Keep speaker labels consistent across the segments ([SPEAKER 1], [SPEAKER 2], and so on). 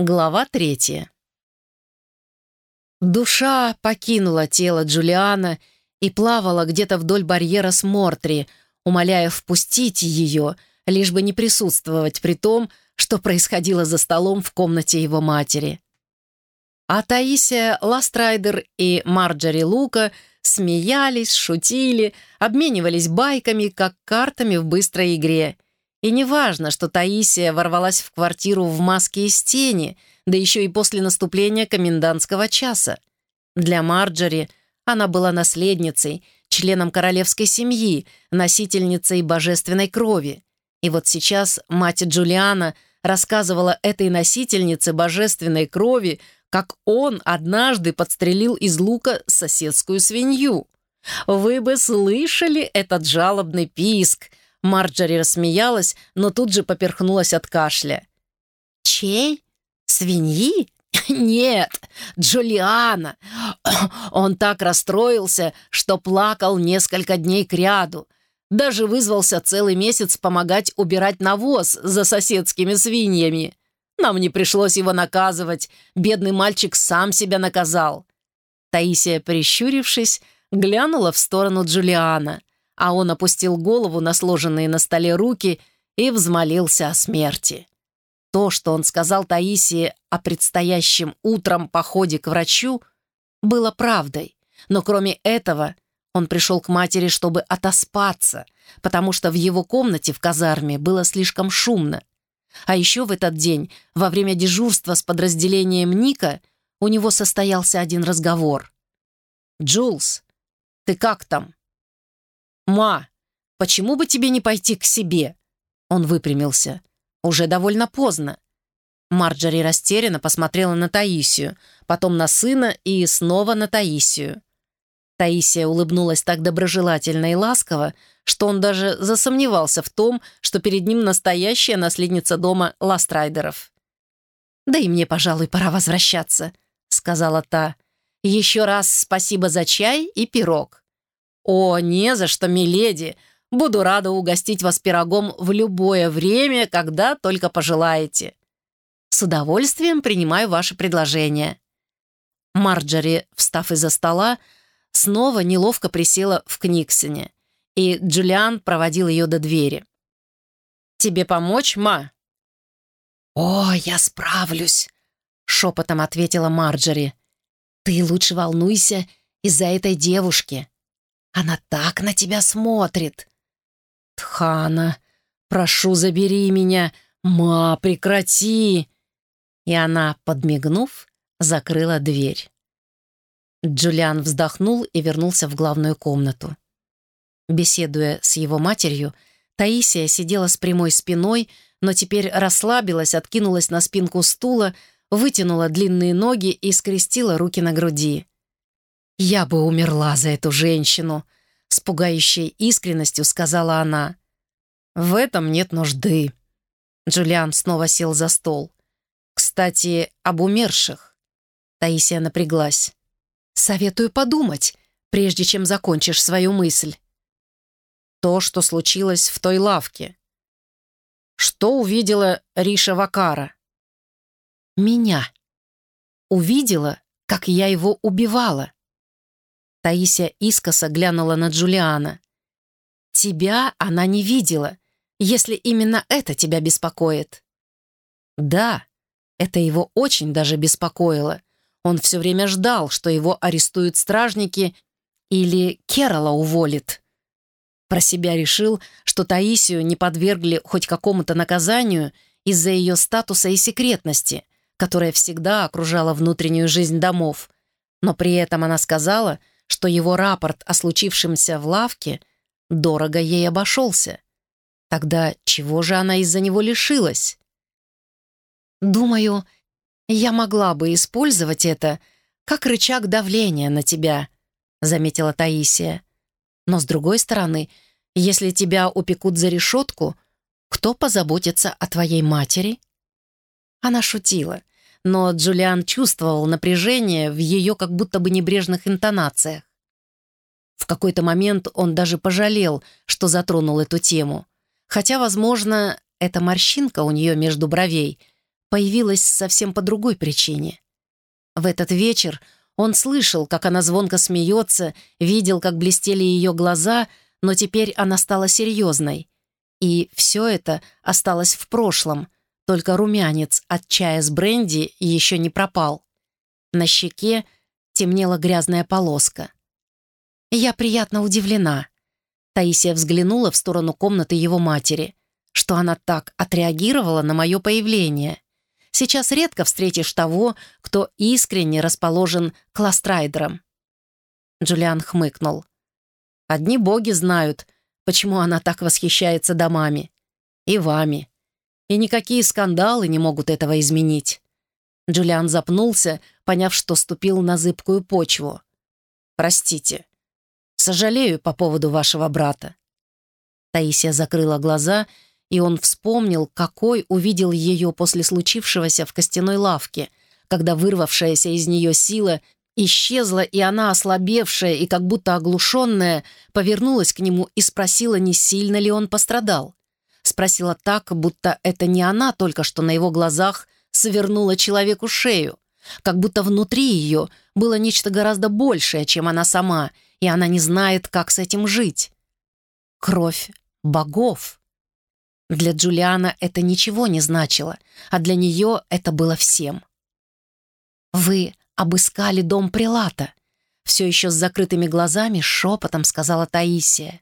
[SPEAKER 1] Глава третья. Душа покинула тело Джулиана и плавала где-то вдоль барьера с Мортри, умоляя впустить ее, лишь бы не присутствовать при том, что происходило за столом в комнате его матери. А Таисия Ластрайдер и Марджори Лука смеялись, шутили, обменивались байками, как картами в быстрой игре — и не важно, что Таисия ворвалась в квартиру в маске из тени, да еще и после наступления комендантского часа. Для Марджори она была наследницей, членом королевской семьи, носительницей божественной крови. И вот сейчас мать Джулиана рассказывала этой носительнице божественной крови, как он однажды подстрелил из лука соседскую свинью. Вы бы слышали этот жалобный писк — Марджори рассмеялась, но тут же поперхнулась от кашля. «Чей? Свиньи? Нет, Джулиана. Он так расстроился, что плакал несколько дней кряду. Даже вызвался целый месяц помогать убирать навоз за соседскими свиньями. Нам не пришлось его наказывать. Бедный мальчик сам себя наказал». Таисия, прищурившись, глянула в сторону Джулиана — а он опустил голову на сложенные на столе руки и взмолился о смерти. То, что он сказал Таисии о предстоящем утром походе к врачу, было правдой, но кроме этого он пришел к матери, чтобы отоспаться, потому что в его комнате в казарме было слишком шумно. А еще в этот день, во время дежурства с подразделением Ника, у него состоялся один разговор. «Джулс, ты как там?» «Ма, почему бы тебе не пойти к себе?» Он выпрямился. «Уже довольно поздно». Марджори растерянно посмотрела на Таисию, потом на сына и снова на Таисию. Таисия улыбнулась так доброжелательно и ласково, что он даже засомневался в том, что перед ним настоящая наследница дома Ластрайдеров. «Да и мне, пожалуй, пора возвращаться», — сказала та. «Еще раз спасибо за чай и пирог». «О, не за что, миледи! Буду рада угостить вас пирогом в любое время, когда только пожелаете. С удовольствием принимаю ваше предложение». Марджори, встав из-за стола, снова неловко присела в Книксоне, и Джулиан проводил ее до двери. «Тебе помочь, ма?» «О, я справлюсь», — шепотом ответила Марджори. «Ты лучше волнуйся из-за этой девушки. Она так на тебя смотрит!» «Тхана, прошу, забери меня! Ма, прекрати!» И она, подмигнув, закрыла дверь. Джулиан вздохнул и вернулся в главную комнату. Беседуя с его матерью, Таисия сидела с прямой спиной, но теперь расслабилась, откинулась на спинку стула, вытянула длинные ноги и скрестила руки на груди. «Я бы умерла за эту женщину», — с пугающей искренностью сказала она. «В этом нет нужды». Джулиан снова сел за стол. «Кстати, об умерших». Таисия напряглась. «Советую подумать, прежде чем закончишь свою мысль». То, что случилось в той лавке. Что увидела Риша Вакара? Меня. Увидела, как я его убивала. Таисия искоса глянула на Джулиана. «Тебя она не видела, если именно это тебя беспокоит». «Да, это его очень даже беспокоило. Он все время ждал, что его арестуют стражники или Керала уволит». Про себя решил, что Таисию не подвергли хоть какому-то наказанию из-за ее статуса и секретности, которая всегда окружала внутреннюю жизнь домов. Но при этом она сказала — что его рапорт о случившемся в лавке дорого ей обошелся. Тогда чего же она из-за него лишилась? «Думаю, я могла бы использовать это как рычаг давления на тебя», заметила Таисия. «Но с другой стороны, если тебя упекут за решетку, кто позаботится о твоей матери?» Она шутила — но Джулиан чувствовал напряжение в ее как будто бы небрежных интонациях. В какой-то момент он даже пожалел, что затронул эту тему. Хотя, возможно, эта морщинка у нее между бровей появилась совсем по другой причине. В этот вечер он слышал, как она звонко смеется, видел, как блестели ее глаза, но теперь она стала серьезной. И все это осталось в прошлом, только румянец от чая с бренди еще не пропал. На щеке темнела грязная полоска. Я приятно удивлена. Таисия взглянула в сторону комнаты его матери, что она так отреагировала на мое появление. Сейчас редко встретишь того, кто искренне расположен к ластрайдерам. Джулиан хмыкнул. «Одни боги знают, почему она так восхищается домами. И вами. И никакие скандалы не могут этого изменить». Джулиан запнулся, поняв, что ступил на зыбкую почву. «Простите. Сожалею по поводу вашего брата». Таисия закрыла глаза и он вспомнил, какой увидел ее после случившегося в костяной лавке, когда вырвавшаяся из нее сила исчезла, и она, ослабевшая и как будто оглушенная, повернулась к нему и спросила, не сильно ли он пострадал. Спросила так, будто это не она только что на его глазах свернула человеку шею, как будто внутри ее было нечто гораздо большее, чем она сама, и она не знает, как с этим жить. Кровь богов. Для Джулиана это ничего не значило, а для нее это было всем. «Вы обыскали дом Прилата», — все еще с закрытыми глазами шепотом сказала Таисия.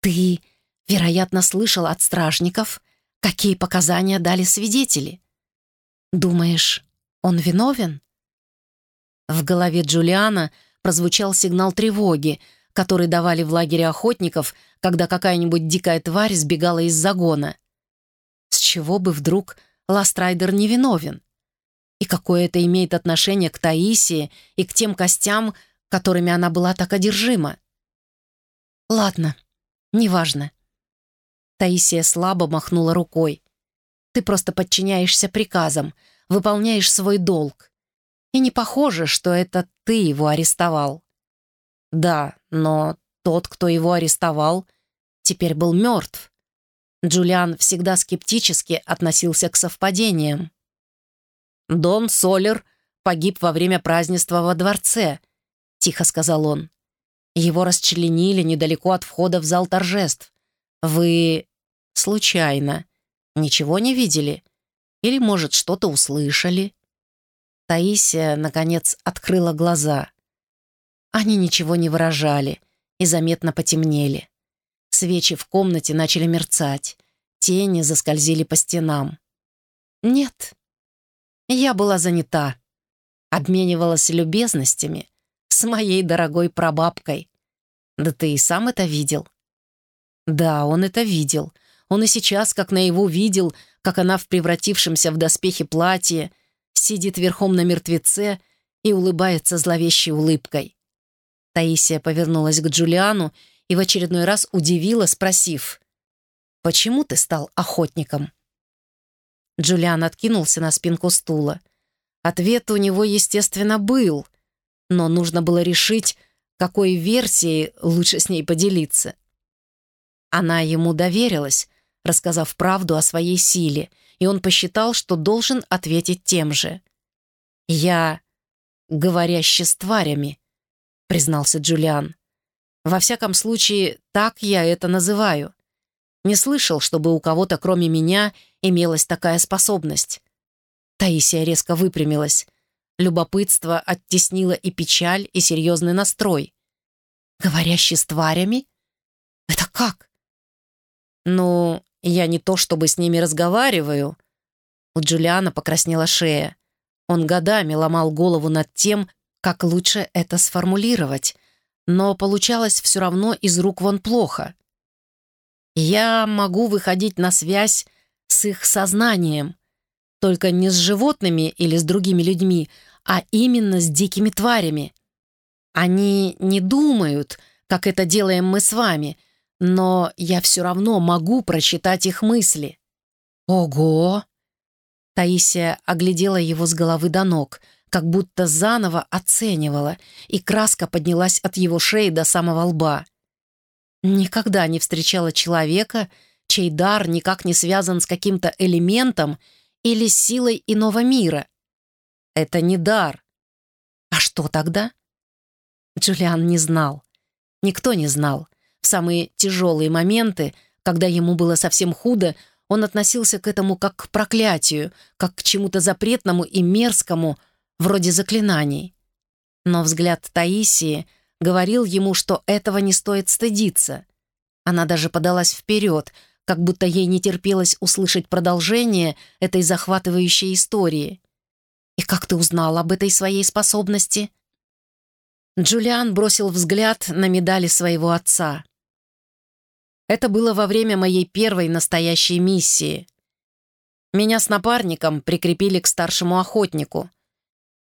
[SPEAKER 1] «Ты, вероятно, слышал от стражников, какие показания дали свидетели. Думаешь, он виновен?» В голове Джулиана прозвучал сигнал тревоги, который давали в лагере охотников, когда какая-нибудь дикая тварь сбегала из загона. С чего бы вдруг Ластрайдер невиновен? И какое это имеет отношение к Таисии и к тем костям, которыми она была так одержима? Ладно, неважно. Таисия слабо махнула рукой. Ты просто подчиняешься приказам, выполняешь свой долг. И не похоже, что это ты его арестовал. Да, но тот, кто его арестовал, теперь был мертв. Джулиан всегда скептически относился к совпадениям. «Дон Солер погиб во время празднества во дворце», — тихо сказал он. «Его расчленили недалеко от входа в зал торжеств. Вы случайно ничего не видели? Или, может, что-то услышали?» Таисия, наконец, открыла глаза. Они ничего не выражали и заметно потемнели. Свечи в комнате начали мерцать, тени заскользили по стенам. Нет, я была занята, обменивалась любезностями с моей дорогой прабабкой. Да ты и сам это видел. Да, он это видел. Он и сейчас, как наяву, видел, как она в превратившемся в доспехи платье сидит верхом на мертвеце и улыбается зловещей улыбкой. Таисия повернулась к Джулиану и в очередной раз удивила, спросив, «Почему ты стал охотником?» Джулиан откинулся на спинку стула. Ответ у него, естественно, был, но нужно было решить, какой версией лучше с ней поделиться. Она ему доверилась, рассказав правду о своей силе, и он посчитал, что должен ответить тем же. «Я говорящий с тварями», — признался Джулиан. «Во всяком случае, так я это называю. Не слышал, чтобы у кого-то, кроме меня, имелась такая способность». Таисия резко выпрямилась. Любопытство оттеснило и печаль, и серьезный настрой. «Говорящий с тварями? Это как?» «Ну, я не то чтобы с ними разговариваю». У Джулиана покраснела шея. Он годами ломал голову над тем, как лучше это сформулировать, но получалось все равно из рук вон плохо. Я могу выходить на связь с их сознанием, только не с животными или с другими людьми, а именно с дикими тварями. Они не думают, как это делаем мы с вами, но я все равно могу прочитать их мысли. Ого! Таисия оглядела его с головы до ног — как будто заново оценивала, и краска поднялась от его шеи до самого лба. Никогда не встречала человека, чей дар никак не связан с каким-то элементом или силой иного мира? Это не дар. А что тогда? Джулиан не знал. Никто не знал. В самые тяжелые моменты, когда ему было совсем худо, он относился к этому как к проклятию, как к чему-то запретному и мерзкому, вроде заклинаний. Но взгляд Таисии говорил ему, что этого не стоит стыдиться. Она даже подалась вперед, как будто ей не терпелось услышать продолжение этой захватывающей истории. «И как ты узнал об этой своей способности?» Джулиан бросил взгляд на медали своего отца. Это было во время моей первой настоящей миссии. Меня с напарником прикрепили к старшему охотнику,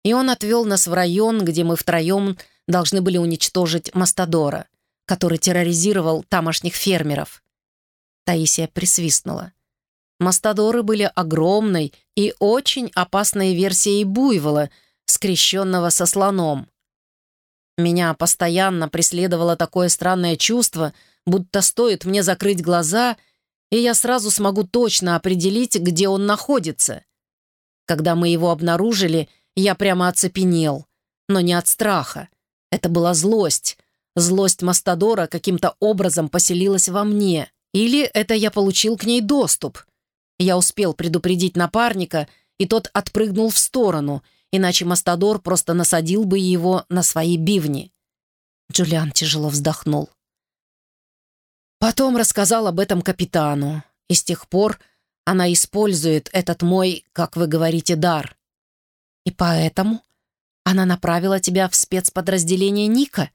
[SPEAKER 1] и он отвел нас в район, где мы втроем должны были уничтожить Мастадора, который терроризировал тамошних фермеров. Таисия присвистнула. Мастадоры были огромной и очень опасной версией буйвола, скрещенного со слоном. Меня постоянно преследовало такое странное чувство, будто стоит мне закрыть глаза, и я сразу смогу точно определить, где он находится. Когда мы его обнаружили, я прямо оцепенел, но не от страха. Это была злость. Злость Мастадора каким-то образом поселилась во мне. Или это я получил к ней доступ. Я успел предупредить напарника, и тот отпрыгнул в сторону — иначе Мастадор просто насадил бы его на свои бивни. Джулиан тяжело вздохнул. Потом рассказал об этом капитану, и с тех пор она использует этот мой, как вы говорите, дар. И поэтому она направила тебя в спецподразделение Ника,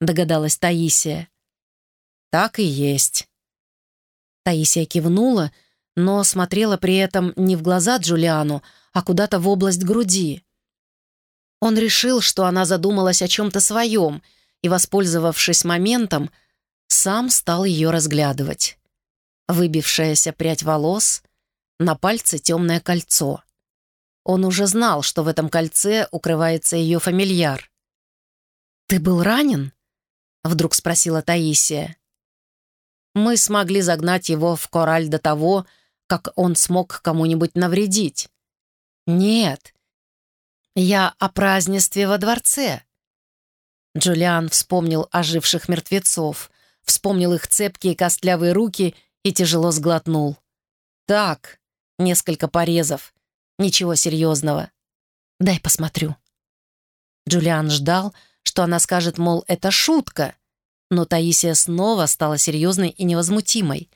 [SPEAKER 1] догадалась Таисия. Так и есть. Таисия кивнула, но смотрела при этом не в глаза Джулиану, а куда-то в область груди. Он решил, что она задумалась о чем-то своем, и, воспользовавшись моментом, сам стал ее разглядывать. Выбившаяся прядь волос, на пальце темное кольцо. Он уже знал, что в этом кольце укрывается ее фамильяр. «Ты был ранен?» — вдруг спросила Таисия. «Мы смогли загнать его в кораль до того, как он смог кому-нибудь навредить. «Нет, я о празднестве во дворце». Джулиан вспомнил оживших мертвецов, вспомнил их цепкие костлявые руки и тяжело сглотнул. «Так, несколько порезов. Ничего серьезного. Дай посмотрю». Джулиан ждал, что она скажет, мол, это шутка, но Таисия снова стала серьезной и невозмутимой.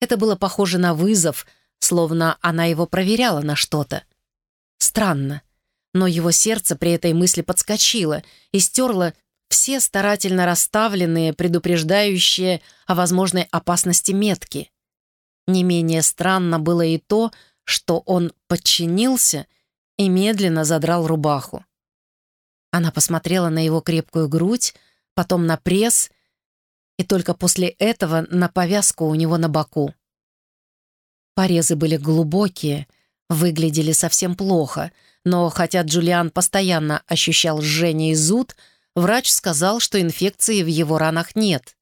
[SPEAKER 1] Это было похоже на вызов, словно она его проверяла на что-то. Странно. Но его сердце при этой мысли подскочило и стерло все старательно расставленные, предупреждающие о возможной опасности метки. Не менее странно было и то, что он подчинился и медленно задрал рубаху. Она посмотрела на его крепкую грудь, потом на пресс и только после этого на повязку у него на боку. Порезы были глубокие — выглядели совсем плохо, но хотя Джулиан постоянно ощущал жжение и зуд, врач сказал, что инфекции в его ранах нет.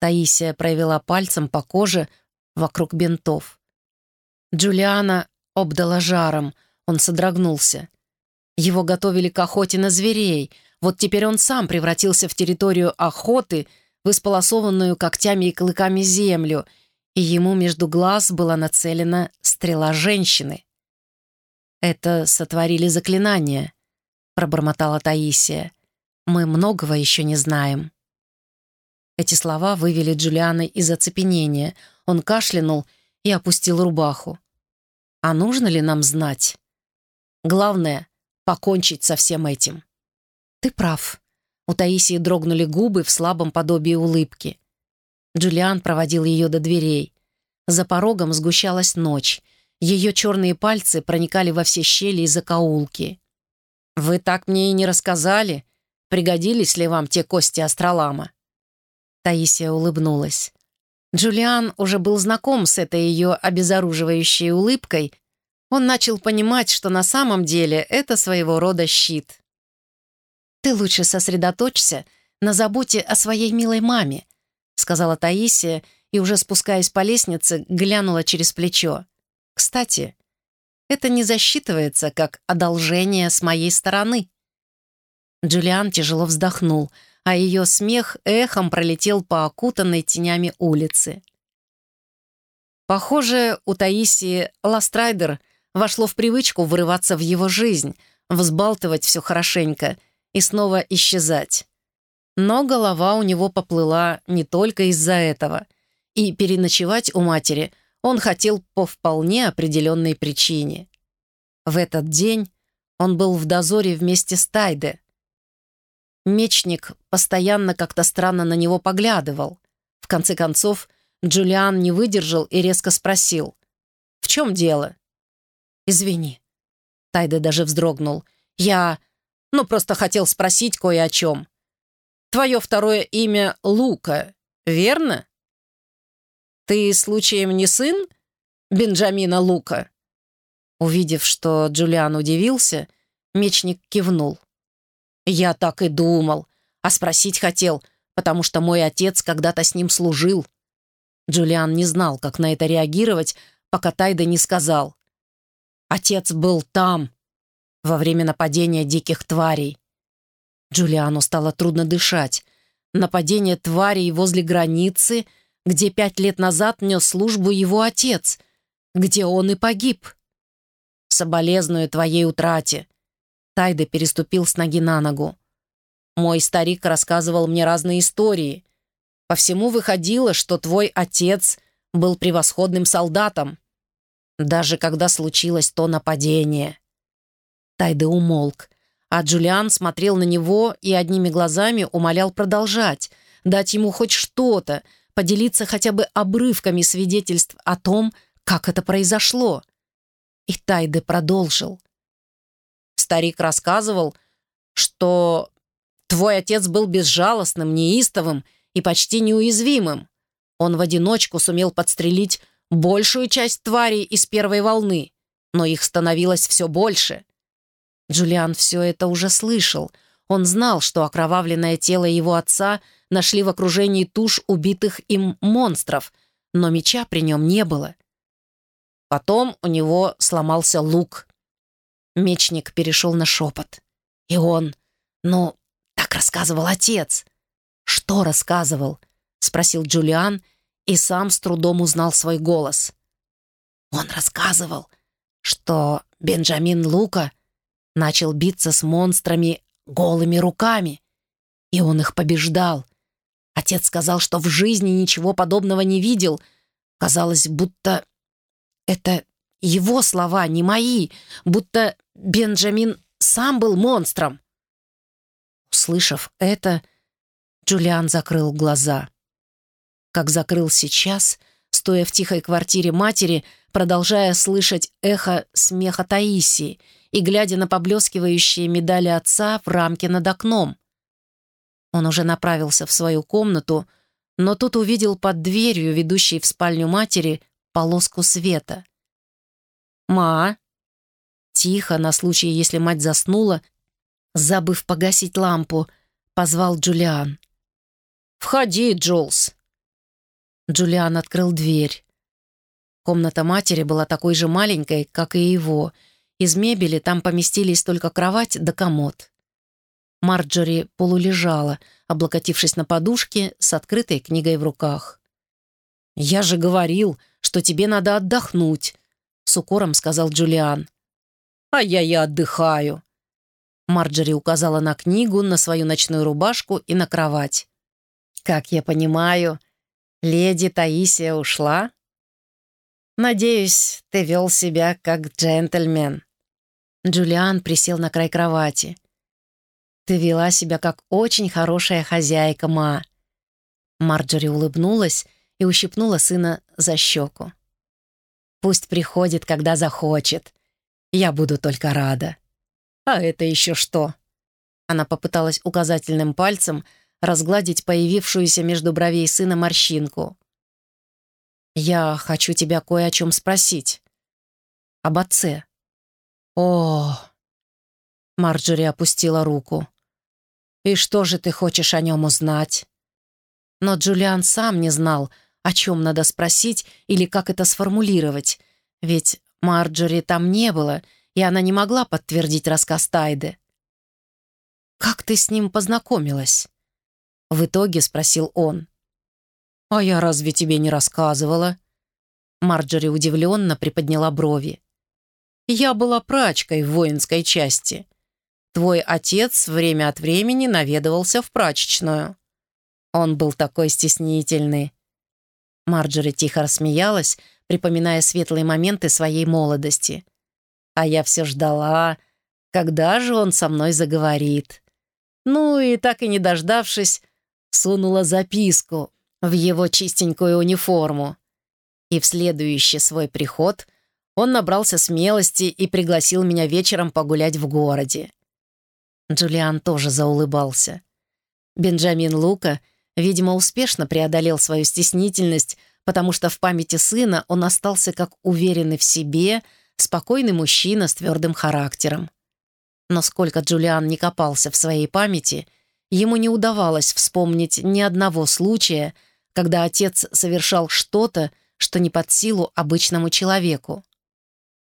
[SPEAKER 1] Таисия провела пальцем по коже вокруг бинтов. Джулиана обдала жаром, он содрогнулся. Его готовили к охоте на зверей, вот теперь он сам превратился в территорию охоты, в исполосованную когтями и клыками землю — и ему между глаз была нацелена стрела женщины. «Это сотворили заклинание», — пробормотала Таисия. «Мы многого еще не знаем». Эти слова вывели Джулиана из оцепенения. Он кашлянул и опустил рубаху. «А нужно ли нам знать? Главное — покончить со всем этим». «Ты прав». У Таисии дрогнули губы в слабом подобии улыбки. Джулиан проводил ее до дверей. За порогом сгущалась ночь. Ее черные пальцы проникали во все щели и закоулки. «Вы так мне и не рассказали, пригодились ли вам те кости астролама?» Таисия улыбнулась. Джулиан уже был знаком с этой ее обезоруживающей улыбкой. Он начал понимать, что на самом деле это своего рода щит. «Ты лучше сосредоточься на заботе о своей милой маме», сказала Таисия и, уже спускаясь по лестнице, глянула через плечо. «Кстати, это не засчитывается как одолжение с моей стороны». Джулиан тяжело вздохнул, а ее смех эхом пролетел по окутанной тенями улице. Похоже, у Таисии Ластрайдер вошло в привычку вырываться в его жизнь, взбалтывать все хорошенько и снова исчезать. Но голова у него поплыла не только из-за этого, и переночевать у матери он хотел по вполне определенной причине. В этот день он был в дозоре вместе с Тайде. Мечник постоянно как-то странно на него поглядывал. В конце концов, Джулиан не выдержал и резко спросил. «В чем дело?» «Извини». Тайда даже вздрогнул. «Я... ну, просто хотел спросить кое о чем. Твое второе имя Лука, верно?» «Ты, случаем, не сын Бенджамина Лука?» Увидев, что Джулиан удивился, мечник кивнул. «Я так и думал, а спросить хотел, потому что мой отец когда-то с ним служил». Джулиан не знал, как на это реагировать, пока Тайда не сказал. «Отец был там, во время нападения диких тварей». Джулиану стало трудно дышать. Нападение тварей возле границы, где пять лет назад нес службу его отец, где он и погиб. «Соболезную твоей утрате». Тайда переступил с ноги на ногу. «Мой старик рассказывал мне разные истории. По всему выходило, что твой отец был превосходным солдатом, даже когда случилось то нападение». Тайде умолк, а Джулиан смотрел на него и одними глазами умолял продолжать, дать ему хоть что-то, поделиться хотя бы обрывками свидетельств о том, как это произошло. И Тайде продолжил. Старик рассказывал, что твой отец был безжалостным, неистовым и почти неуязвимым. Он в одиночку сумел подстрелить большую часть тварей из первой волны, но их становилось все больше. Джулиан все это уже слышал. Он знал, что окровавленное тело его отца нашли в окружении туш убитых им монстров, но меча при нем не было. Потом у него сломался лук. Мечник перешел на шепот. И он... Ну, так рассказывал отец. «Что рассказывал?» — спросил Джулиан и сам с трудом узнал свой голос. Он рассказывал, что Бенджамин Лука начал биться с монстрами голыми руками, и он их побеждал. Отец сказал, что в жизни ничего подобного не видел. Казалось, будто это его слова, не мои, будто Бенджамин сам был монстром. Услышав это, Джулиан закрыл глаза. Как закрыл сейчас, стоя в тихой квартире матери, продолжая слышать эхо смеха Таисии и глядя на поблескивающие медали отца в рамке над окном. Он уже направился в свою комнату, но тут увидел под дверью, ведущей в спальню матери, полоску света. «Ма!» Тихо, на случай, если мать заснула, забыв погасить лампу, позвал Джулиан. «Входи, Джулс!» Джулиан открыл дверь. Комната матери была такой же маленькой, как и его. Из мебели там поместились только кровать да комод. Марджори полулежала, облокотившись на подушке с открытой книгой в руках. «Я же говорил, что тебе надо отдохнуть», — с укором сказал Джулиан. «А я и отдыхаю». Марджори указала на книгу, на свою ночную рубашку и на кровать. «Как я понимаю, леди Таисия ушла?» «Надеюсь, ты вел себя как джентльмен». Джулиан присел на край кровати. «Ты вела себя как очень хорошая хозяйка, Ма». Марджори улыбнулась и ущипнула сына за щеку. «Пусть приходит, когда захочет. Я буду только рада». «А это еще что?» Она попыталась указательным пальцем разгладить появившуюся между бровей сына морщинку. «Я хочу тебя кое о чем спросить. Об отце». «О!» Марджори опустила руку. «И что же ты хочешь о нем узнать?» Но Джулиан сам не знал, о чем надо спросить или как это сформулировать, ведь Марджори там не было, и она не могла подтвердить рассказ Тайды. «Как ты с ним познакомилась?» В итоге спросил он. «А я разве тебе не рассказывала?» Марджори удивленно приподняла брови. «Я была прачкой в воинской части. Твой отец время от времени наведывался в прачечную. Он был такой стеснительный». Марджори тихо рассмеялась, припоминая светлые моменты своей молодости. А я все ждала, когда же он со мной заговорит. Ну и так и не дождавшись, сунула записку в его чистенькую униформу. И в следующий свой приход он набрался смелости и пригласил меня вечером погулять в городе. Джулиан тоже заулыбался. Бенджамин Лука, видимо, успешно преодолел свою стеснительность, потому что в памяти сына он остался как уверенный в себе, спокойный мужчина с твердым характером. Но сколько Джулиан не копался в своей памяти, ему не удавалось вспомнить ни одного случая, когда отец совершал что-то, что не под силу обычному человеку.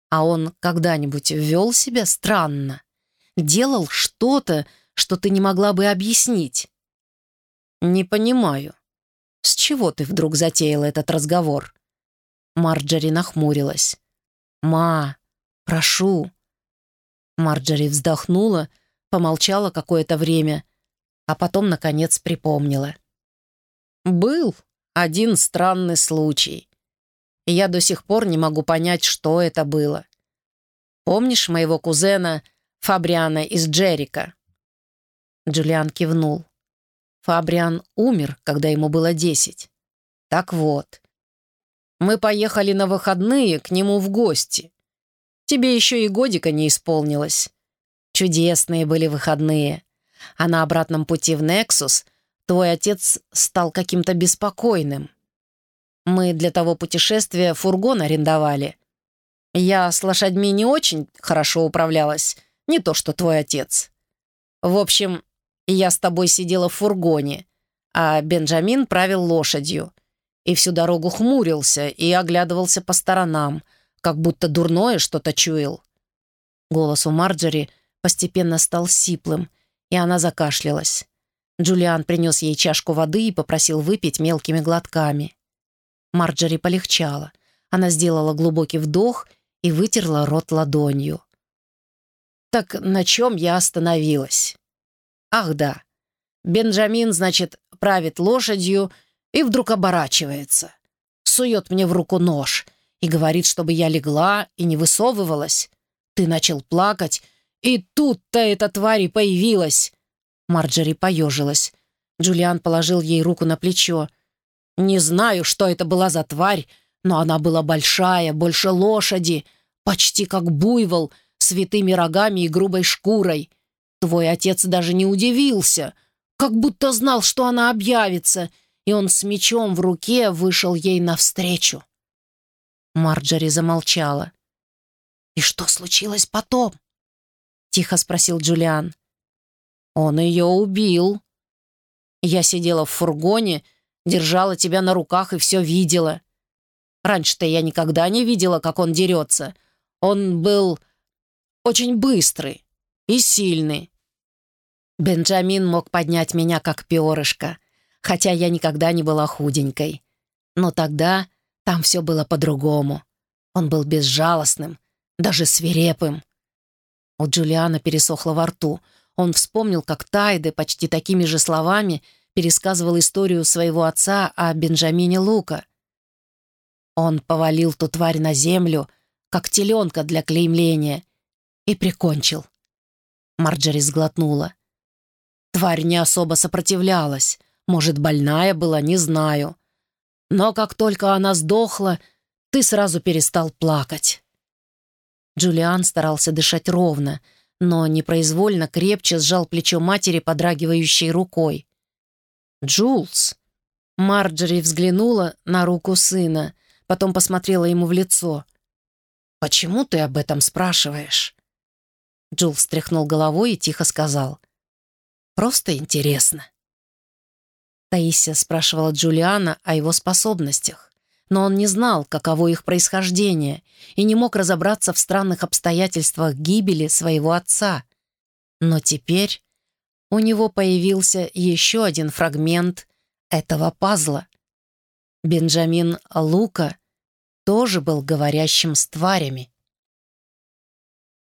[SPEAKER 1] А он когда-нибудь вел себя странно? Делал что-то, что ты не могла бы объяснить? «Не понимаю. С чего ты вдруг затеяла этот разговор?» Марджори нахмурилась. «Ма, прошу». Марджори вздохнула, помолчала какое-то время, а потом, наконец, припомнила. «Был один странный случай. Я до сих пор не могу понять, что это было. Помнишь моего кузена Фабриана из Джерика?» Джулиан кивнул. Фабриан умер, когда ему было десять. Так вот, мы поехали на выходные к нему в гости. Тебе еще и годика не исполнилось. Чудесные были выходные. А на обратном пути в Нексус твой отец стал каким-то беспокойным. Мы для того путешествия фургон арендовали. Я с лошадьми не очень хорошо управлялась, не то что твой отец. В общем, я с тобой сидела в фургоне, а Бенджамин правил лошадью. И всю дорогу хмурился и оглядывался по сторонам, как будто дурное что-то чуял. Голос у Марджери постепенно стал сиплым, и она закашлялась. Джулиан принес ей чашку воды и попросил выпить мелкими глотками. Марджери полегчало. Она сделала глубокий вдох и вытерла рот ладонью. «Так на чем я остановилась?» Ах да, Бенджамин, значит, правит лошадью и вдруг оборачивается. Сует мне в руку нож и говорит, чтобы я легла и не высовывалась. Ты начал плакать, и тут-то эта тварь и появилась. Марджери поежилась. Джулиан положил ей руку на плечо. «Не знаю, что это была за тварь, но она была большая, больше лошади, почти как буйвол, с витыми рогами и грубой шкурой. Твой отец даже не удивился, как будто знал, что она объявится, и он с мечом в руке вышел ей навстречу. Марджори замолчала. «И что случилось потом?» — тихо спросил Джулиан. «Он ее убил. Я сидела в фургоне, держала тебя на руках и все видела. Раньше-то я никогда не видела, как он дерется. Он был очень быстрый, и сильный. Бенджамин мог поднять меня как перышко, хотя я никогда не была худенькой. Но тогда там все было по-другому. Он был безжалостным, даже свирепым. У Джулиана пересохло во рту. Он вспомнил, как Тайде почти такими же словами пересказывал историю своего отца о Бенджамине Лука. Он повалил ту тварь на землю, как теленка для клеймления, и прикончил. Марджери сглотнула. Тварь не особо сопротивлялась. Может, больная была, не знаю. Но как только она сдохла, ты сразу перестал плакать. Джулиан старался дышать ровно, но непроизвольно крепче сжал плечо матери, подрагивающей рукой. «Джулс!» Марджери взглянула на руку сына, потом посмотрела ему в лицо. «Почему ты об этом спрашиваешь?» Джул встряхнул головой и тихо сказал. «Просто интересно». Таисия спрашивала Джулиана о его способностях. но он не знал, каково их происхождение, и не мог разобраться в странных обстоятельствах гибели своего отца. Но теперь у него появился еще один фрагмент этого пазла. Бенджамин Лука тоже был говорящим с тварями.